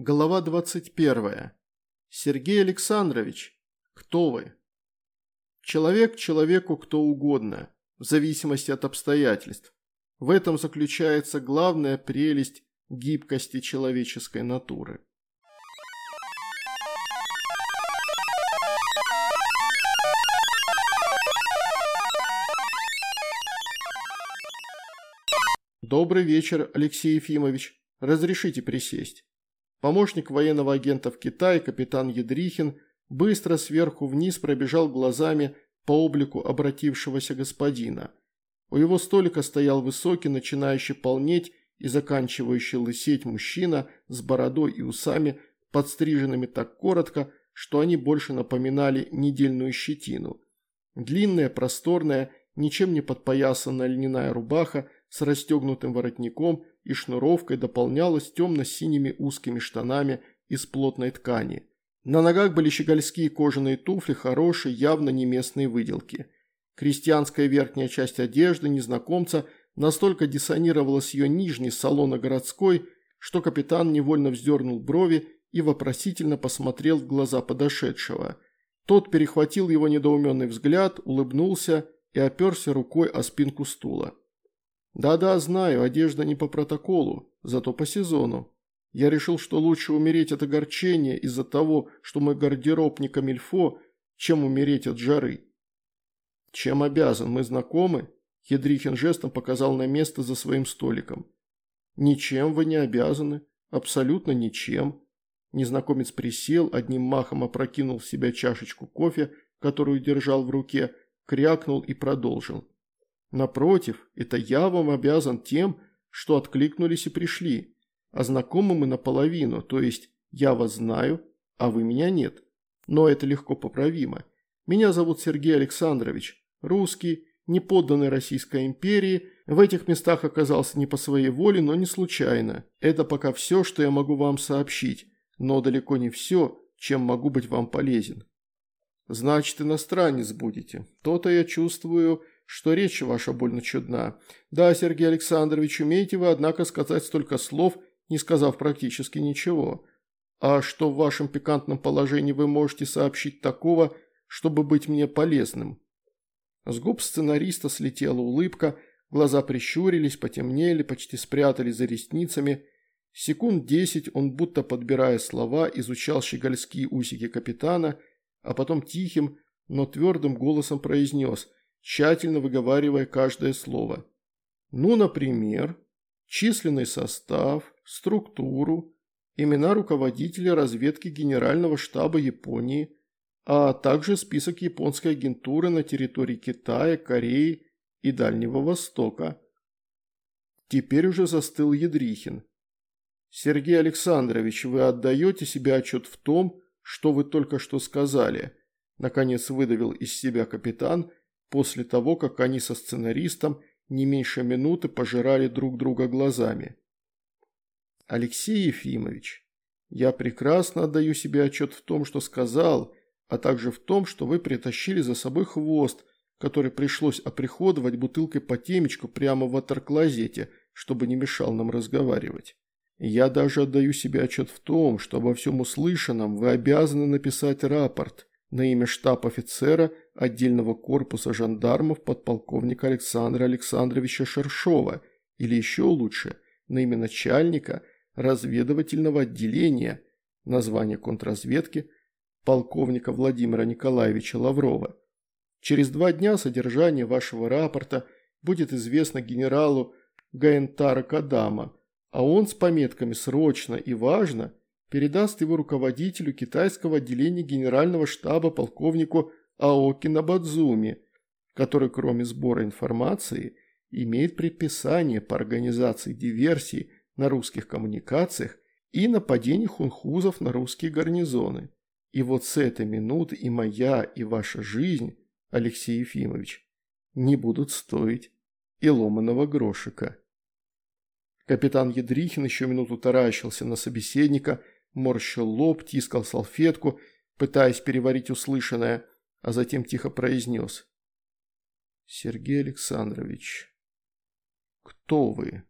Глава 21. Сергей Александрович, кто вы? Человек человеку кто угодно, в зависимости от обстоятельств. В этом заключается главная прелесть гибкости человеческой натуры. Добрый вечер, Алексей Ефимович. Разрешите присесть. Помощник военного агента в Китае, капитан Едрихин, быстро сверху вниз пробежал глазами по облику обратившегося господина. У его столика стоял высокий, начинающий полнеть и заканчивающий лысеть мужчина с бородой и усами, подстриженными так коротко, что они больше напоминали недельную щетину. Длинная, просторная, ничем не подпоясанная льняная рубаха с расстегнутым воротником и шнуровкой дополнялась темно-синими узкими штанами из плотной ткани. На ногах были щегольские кожаные туфли хорошие, явно не местные выделки. Крестьянская верхняя часть одежды незнакомца настолько диссонировала с ее нижней салона городской, что капитан невольно вздернул брови и вопросительно посмотрел в глаза подошедшего. Тот перехватил его недоуменный взгляд, улыбнулся и оперся рукой о спинку стула. Да-да, знаю, одежда не по протоколу, зато по сезону. Я решил, что лучше умереть от огорчения из-за того, что мой гардероб не камильфо, чем умереть от жары. Чем обязан, мы знакомы? Едрихин жестом показал на место за своим столиком. Ничем вы не обязаны, абсолютно ничем. Незнакомец присел, одним махом опрокинул в себя чашечку кофе, которую держал в руке, крякнул и продолжил. Напротив, это я вам обязан тем, что откликнулись и пришли. А знакомы мы наполовину, то есть я вас знаю, а вы меня нет. Но это легко поправимо. Меня зовут Сергей Александрович, русский, не подданный Российской империи, в этих местах оказался не по своей воле, но не случайно. Это пока все, что я могу вам сообщить, но далеко не все, чем могу быть вам полезен. Значит, иностранец будете. То-то я чувствую, что речь ваша больно чудна. Да, Сергей Александрович, умеете вы, однако, сказать столько слов, не сказав практически ничего. А что в вашем пикантном положении вы можете сообщить такого, чтобы быть мне полезным?» С губ сценариста слетела улыбка, глаза прищурились, потемнели, почти спрятались за ресницами. Секунд десять он, будто подбирая слова, изучал щегольские усики капитана, а потом тихим, но твердым голосом произнес – тщательно выговаривая каждое слово. Ну, например, численный состав, структуру, имена руководителя разведки Генерального штаба Японии, а также список японской агентуры на территории Китая, Кореи и Дальнего Востока. Теперь уже застыл Едрихин. «Сергей Александрович, вы отдаете себе отчет в том, что вы только что сказали?» Наконец выдавил из себя капитан после того, как они со сценаристом не меньше минуты пожирали друг друга глазами. Алексей Ефимович, я прекрасно отдаю себе отчет в том, что сказал, а также в том, что вы притащили за собой хвост, который пришлось оприходовать бутылкой по темечку прямо в ватерклозете, чтобы не мешал нам разговаривать. Я даже отдаю себе отчет в том, что обо всем услышанном вы обязаны написать рапорт на имя штаб-офицера отдельного корпуса жандармов подполковника Александра Александровича Шершова или еще лучше, на имя начальника разведывательного отделения, название контрразведки, полковника Владимира Николаевича Лаврова. Через два дня содержание вашего рапорта будет известно генералу Гаентара Кадама, а он с пометками «срочно» и «важно» передаст его руководителю китайского отделения генерального штаба полковнику Аоки Набадзуми, который кроме сбора информации имеет предписание по организации диверсий на русских коммуникациях и нападений хунхузов на русские гарнизоны. И вот с этой минуты и моя, и ваша жизнь, Алексей Ефимович, не будут стоить и ломаного грошика. Капитан Едрихин еще минуту таращился на собеседника, морщил лоб, тискал салфетку, пытаясь переварить услышанное – а затем тихо произнес. «Сергей Александрович, кто вы?»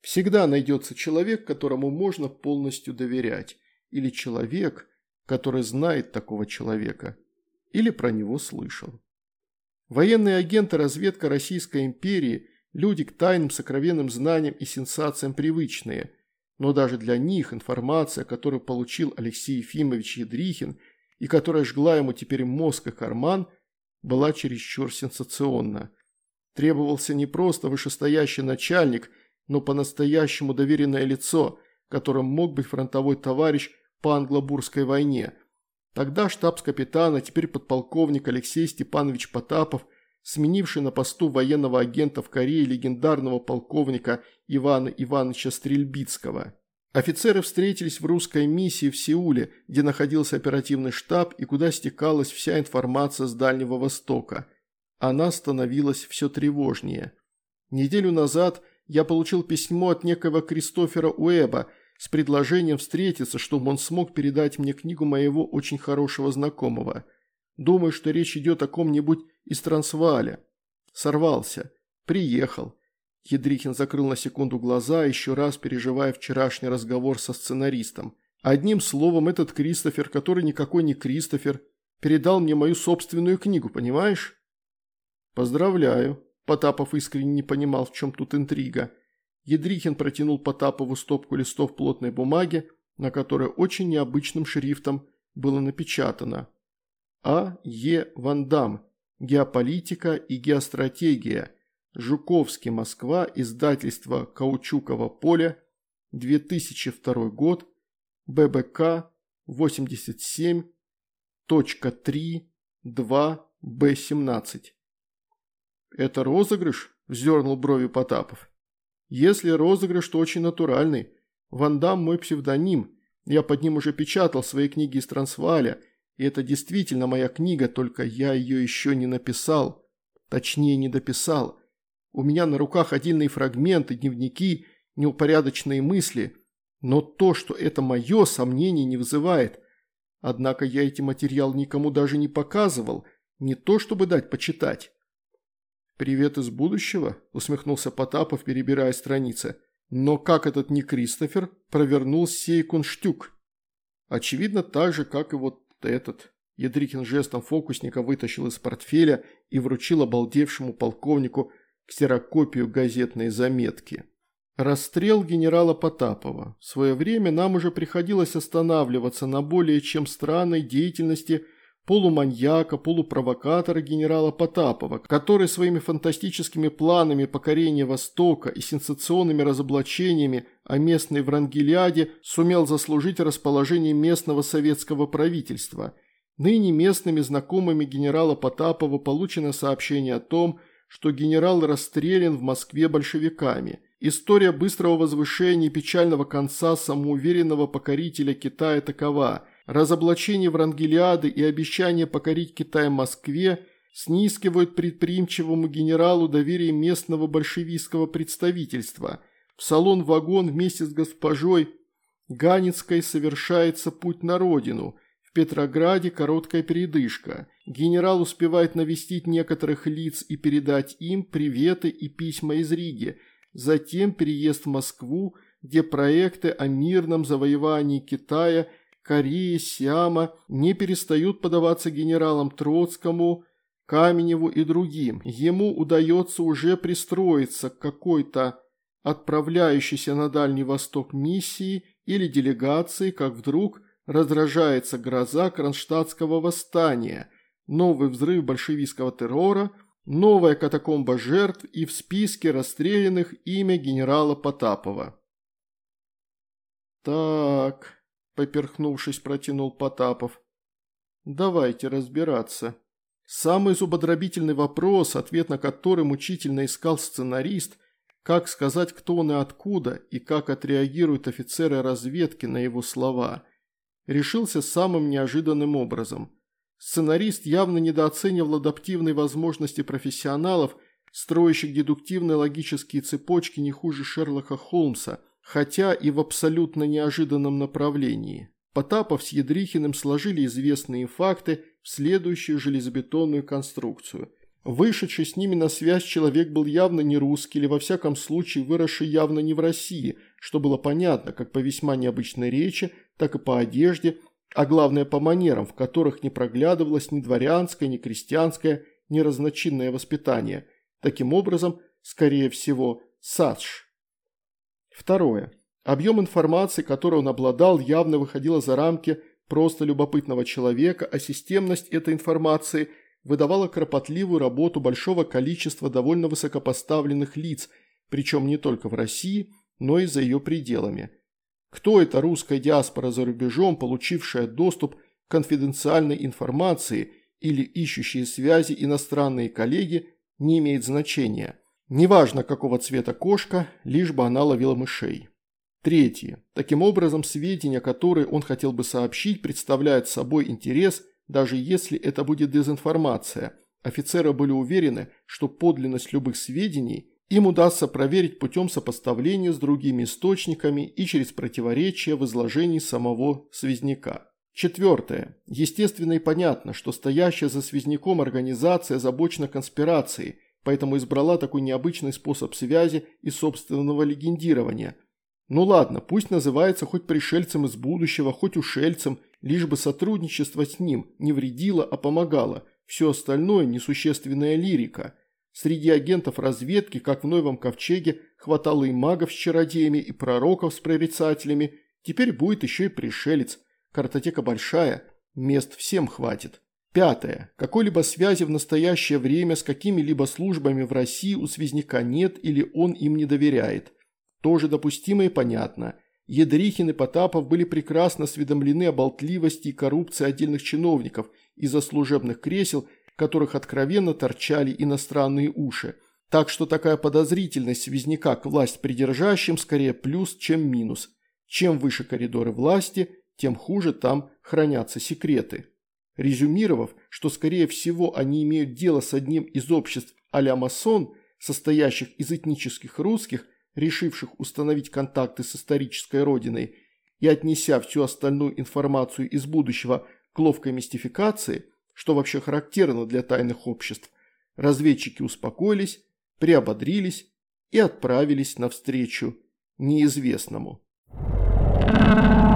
Всегда найдется человек, которому можно полностью доверять, или человек, который знает такого человека, или про него слышал. Военные агенты разведка Российской империи – люди к тайным сокровенным знаниям и сенсациям привычные, но даже для них информация, которую получил Алексей Ефимович Едрихин и которая жгла ему теперь мозг и карман, была чересчур сенсационна. Требовался не просто вышестоящий начальник, но по-настоящему доверенное лицо, которым мог быть фронтовой товарищ по англобурской войне. Тогда штабс-капитан, теперь подполковник Алексей Степанович Потапов, сменивший на посту военного агента в Корее легендарного полковника Ивана Ивановича Стрельбицкого. Офицеры встретились в русской миссии в Сеуле, где находился оперативный штаб и куда стекалась вся информация с Дальнего Востока. Она становилась все тревожнее. Неделю назад я получил письмо от некого Кристофера Уэба с предложением встретиться, чтобы он смог передать мне книгу моего очень хорошего знакомого. Думаю, что речь идет о ком-нибудь из Трансвааля. Сорвался. Приехал. Едрихин закрыл на секунду глаза, еще раз переживая вчерашний разговор со сценаристом. Одним словом, этот Кристофер, который никакой не Кристофер, передал мне мою собственную книгу, понимаешь? Поздравляю. Потапов искренне не понимал, в чем тут интрига. Едрихин протянул Потапову стопку листов плотной бумаги, на которой очень необычным шрифтом было напечатано «А. Е. Вандам. Геополитика и геостратегия. Жуковский, Москва. Издательство «Каучуково поле». 2002 год. ББК 87.3.2.Б17». «Это розыгрыш?» – вздернул брови Потапов. «Если розыгрыш, то очень натуральный. Вандам мой псевдоним. Я под ним уже печатал свои книги из Трансваля, и это действительно моя книга, только я ее еще не написал. Точнее, не дописал. У меня на руках отдельные фрагменты, дневники, неупорядоченные мысли. Но то, что это мое, сомнений не вызывает. Однако я эти материалы никому даже не показывал, не то чтобы дать почитать. «Привет из будущего?» – усмехнулся Потапов, перебирая страницы. «Но как этот не Кристофер провернул сей кунштюк?» «Очевидно, так же, как и вот этот». Ядрикин жестом фокусника вытащил из портфеля и вручил обалдевшему полковнику ксерокопию газетной заметки. Расстрел генерала Потапова. В свое время нам уже приходилось останавливаться на более чем странной деятельности – полуманьяка, полупровокатора генерала Потапова, который своими фантастическими планами покорения Востока и сенсационными разоблачениями о местной Врангелиаде сумел заслужить расположение местного советского правительства. Ныне местными знакомыми генерала Потапова получено сообщение о том, что генерал расстрелян в Москве большевиками. История быстрого возвышения и печального конца самоуверенного покорителя Китая такова – разоблачение Врангелиады и обещание покорить Китай Москве снискивают предприимчивому генералу доверие местного большевистского представительства. В салон-вагон вместе с госпожой Ганицкой совершается путь на родину. В Петрограде короткая передышка. Генерал успевает навестить некоторых лиц и передать им приветы и письма из Риги. Затем переезд в Москву, где проекты о мирном завоевании Китая – Кореи, Сиама не перестают подаваться генералам Троцкому, Каменеву и другим. Ему удается уже пристроиться к какой-то отправляющейся на Дальний Восток миссии или делегации, как вдруг раздражается гроза кронштадтского восстания, новый взрыв большевистского террора, новая катакомба жертв и в списке расстрелянных имя генерала Потапова. Так, поперхнувшись, протянул Потапов. «Давайте разбираться». Самый зубодробительный вопрос, ответ на который мучительно искал сценарист, как сказать, кто он и откуда, и как отреагируют офицеры разведки на его слова, решился самым неожиданным образом. Сценарист явно недооценивал адаптивные возможности профессионалов, строящих дедуктивные логические цепочки не хуже Шерлока Холмса – хотя и в абсолютно неожиданном направлении. Потапов с Едрихиным сложили известные факты в следующую железобетонную конструкцию. Вышедший с ними на связь человек был явно не русский или во всяком случае выросший явно не в России, что было понятно как по весьма необычной речи, так и по одежде, а главное по манерам, в которых не проглядывалось ни дворянское, ни крестьянское, ни разночинное воспитание. Таким образом, скорее всего, Садж. Второе. Объем информации, которой он обладал, явно выходила за рамки просто любопытного человека, а системность этой информации выдавала кропотливую работу большого количества довольно высокопоставленных лиц, причем не только в России, но и за ее пределами. Кто эта русская диаспора за рубежом, получившая доступ к конфиденциальной информации или ищущие связи иностранные коллеги, не имеет значения. Неважно, какого цвета кошка, лишь бы она ловила мышей. Третье. Таким образом, сведения, которые он хотел бы сообщить, представляют собой интерес, даже если это будет дезинформация. Офицеры были уверены, что подлинность любых сведений им удастся проверить путем сопоставления с другими источниками и через противоречия в изложении самого связняка. Четвертое. Естественно и понятно, что стоящая за связняком организация озабочена конспирацией, поэтому избрала такой необычный способ связи и собственного легендирования – ну ладно, пусть называется хоть пришельцем из будущего, хоть ушельцем, лишь бы сотрудничество с ним не вредило, а помогало. Все остальное – несущественная лирика. Среди агентов разведки, как в Новом Ковчеге, хватало и магов с чародеями, и пророков с прорицателями. Теперь будет еще и пришелец. Картотека большая, мест всем хватит. Пятое. Какой-либо связи в настоящее время с какими-либо службами в России у связняка нет или он им не доверяет. Тоже допустимо и понятно. Едрихин и Потапов были прекрасно осведомлены о болтливости и коррупции отдельных чиновников из-за служебных кресел, которых откровенно торчали иностранные уши. Так что такая подозрительность связняка к власть придержащим скорее плюс, чем минус. Чем выше коридоры власти, тем хуже там хранятся секреты. Резюмировав, что скорее всего они имеют дело с одним из обществ а-ля масон, состоящих из этнических русских – решивших установить контакты с исторической родиной, и отнеся всю остальную информацию из будущего к ловкой мистификации, что вообще характерно для тайных обществ, разведчики успокоились, приободрились и отправились навстречу неизвестному. Thank you.